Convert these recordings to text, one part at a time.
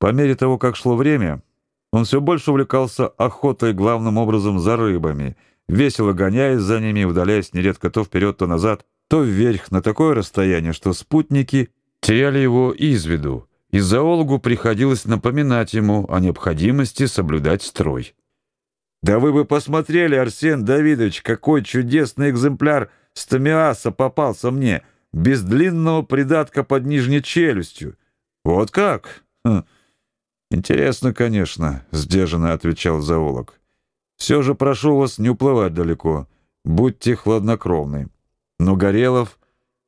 По мере того, как шло время, он все больше увлекался охотой главным образом за рыбами, весело гоняясь за ними удаляясь нередко то вперед, то назад, то вверх на такое расстояние, что спутники теряли его из виду, и зоологу приходилось напоминать ему о необходимости соблюдать строй. «Да вы бы посмотрели, Арсен Давидович, какой чудесный экземпляр стомиаса попался мне, без длинного придатка под нижней челюстью. Вот как? Хм. Интересно, конечно, сдержанно отвечал зоолог. Все же прошу вас не уплывать далеко. Будьте хладнокровны. Но Горелов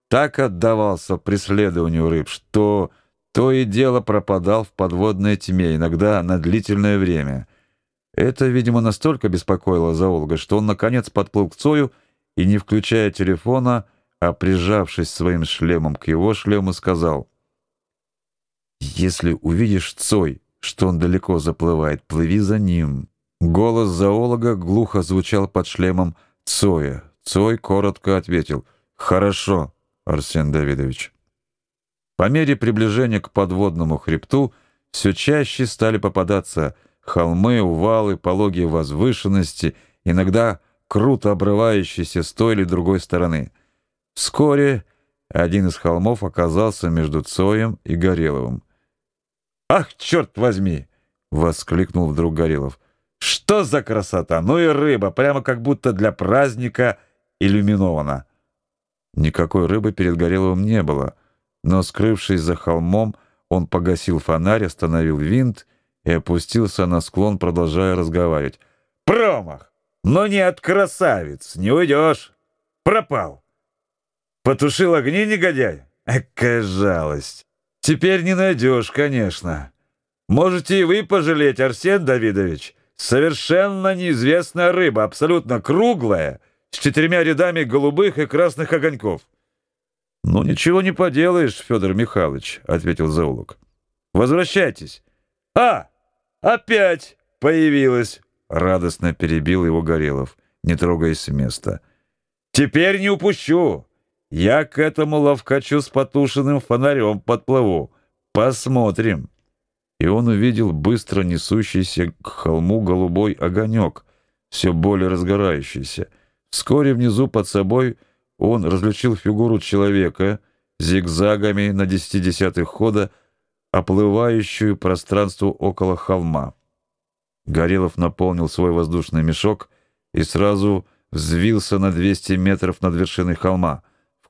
так отдавался преследованию рыб, что то и дело пропадал в подводной тьме, иногда на длительное время. Это, видимо, настолько беспокоило зоолога, что он наконец подплыл к Цою и, не включая телефона, а прижавшись своим шлемом к его шлему, сказал: "Если увидишь Цой, что он далеко заплывает, плыви за ним". Голос зоолога глухо звучал под шлемом Цоя. Цой коротко ответил: "Хорошо, Арсен Давидович". По мере приближения к подводному хребту все чаще стали попадаться холмы, увалы, пологие возвышенности, иногда круто обрывающиеся с той или другой стороны. Вскоре один из холмов оказался между Цоем и Гореловым. «Ах, черт возьми!» — воскликнул вдруг Горелов. «Что за красота! Ну и рыба, прямо как будто для праздника иллюминована!» Никакой рыбы перед Гореловым не было, но, скрывшись за холмом, он погасил фонарь, остановил винт и опустился на склон, продолжая разговаривать. «Промах! Но не от красавиц, не уйдешь! Пропал!» Потушил огни, негодяй? Какая жалость. Теперь не найдешь, конечно. Можете и вы пожалеть, Арсен Давидович. Совершенно неизвестная рыба, абсолютно круглая, с четырьмя рядами голубых и красных огоньков. Ну ничего не поделаешь, Федор Михайлович, ответил зоолог. Возвращайтесь. А, опять появилась, радостно перебил его Горелов, не трогаясь с места. Теперь не упущу. Я к этому ловкачу с потушенным фонарем подплыву. Посмотрим. И он увидел быстро несущийся к холму голубой огонек, все более разгорающийся. Вскоре внизу под собой он различил фигуру человека зигзагами на десяти десятых хода, оплывающую пространство около холма. Горелов наполнил свой воздушный мешок и сразу взвился на 200 метров над вершиной холма.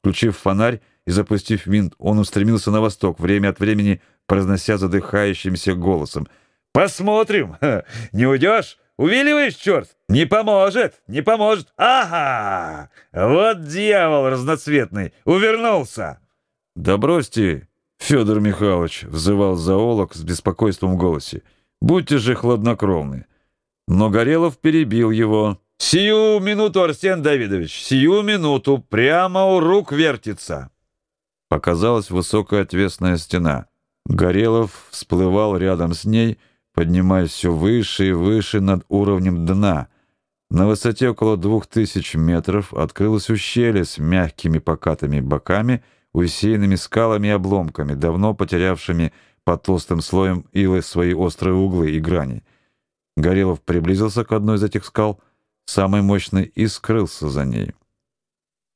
Включив фонарь и запустив винт, он устремился на восток, время от времени произнося задыхающимся голосом: "Посмотрим. Не уйдешь? Увиливаешь, черт? Не поможет, не поможет. Ага! Вот дьявол разноцветный, увернулся. Да бросьте, Федор Михайлович, взывал зоолог с беспокойством в голосе. Будьте же хладнокровны. Но Горелов перебил его. Сию минуту, Арсен Давидович, сию минуту прямо у рук вертится. Показалась высокая отвесная стена. Горелов всплывал рядом с ней, поднимаясь все выше и выше над уровнем дна. На высоте около двух тысяч метров открылось ущелье с мягкими покатыми боками, усеянными скалами и обломками, давно потерявшими под толстым слоем илы свои острые углы и грани. Горелов приблизился к одной из этих скал — самый мощный, и скрылся за ней.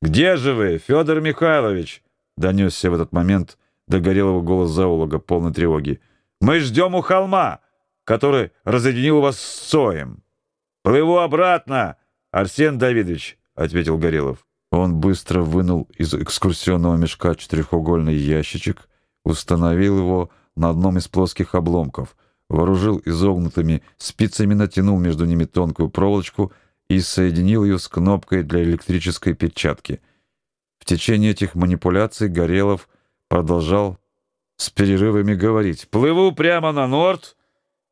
«Где же вы, Федор Михайлович?» — донесся в этот момент до горелого голос зоолога, полной тревоги. «Мы ждем у холма, который разъединил вас с Соем. Плыву обратно, Арсен Давидович», — ответил Горелов. Он быстро вынул из экскурсионного мешка четырехугольный ящичек, установил его на одном из плоских обломков, вооружил изогнутыми спицами, натянул между ними тонкую проволочку — и соединил ее с кнопкой для электрической печатки. В течение этих манипуляций Горелов продолжал с перерывами говорить: "Плыву прямо на норд.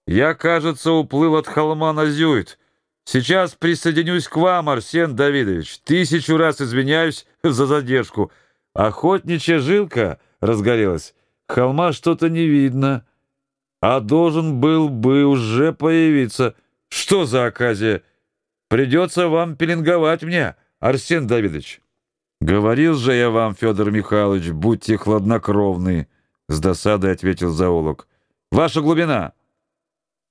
Я, кажется, уплыл от холма на Зюит. Сейчас присоединюсь к вам, Арсен Давидович. Тысячу раз извиняюсь за задержку. Охотничья жилка разгорелась. Холма что-то не видно, а должен был бы уже появиться. Что за оказия?" Придется вам пеленговать мне, Арсен Давидович. Говорил же я вам, Федор Михайлович, будьте хладнокровны, с досадой ответил зоолог. Ваша глубина.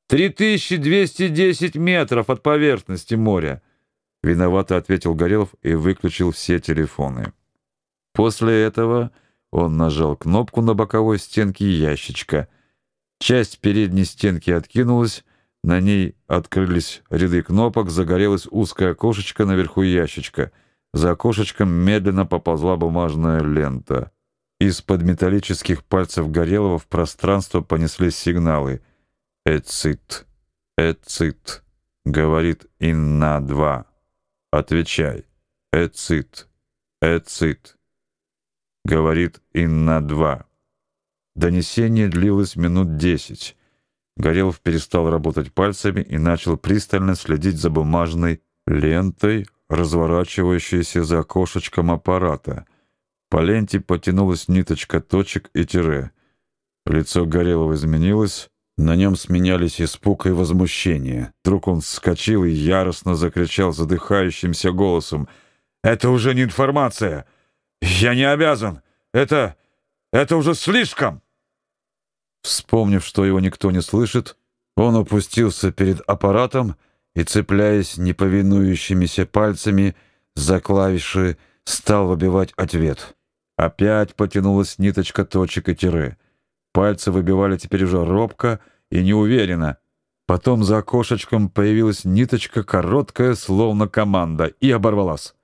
3210 метров от поверхности моря. Виновато ответил Горелов и выключил все телефоны. После этого он нажал кнопку на боковой стенке ящичка. Часть передней стенки откинулась, на ней открылись ряды кнопок, загорелось узкое окошечко наверху ящичка. За окошечком медленно поползла бумажная лента. Из-под металлических пальцев Горелого в пространство понеслись сигналы. «Эцит, эцит», — говорит Инна-2. «Отвечай, эцит, эцит», — говорит Инна-2. Донесение длилось минут десять. Горелов перестал работать пальцами и начал пристально следить за бумажной лентой, разворачивающейся за окошечком аппарата. По ленте потянулась ниточка точек и тире. Лицо Горелого изменилось, на нем сменялись испуг и возмущение. Вдруг он вскочил и яростно закричал задыхающимся голосом: "Это уже не информация. Я не обязан. Это это уже слишком!" Вспомнив, что его никто не слышит, он опустился перед аппаратом и, цепляясь неповинующимися пальцами за клавиши, стал выбивать ответ. Опять потянулась ниточка точек и тире. Пальцы выбивали теперь уже робко и неуверенно. Потом за окошечком появилась ниточка короткая, словно команда, и оборвалась.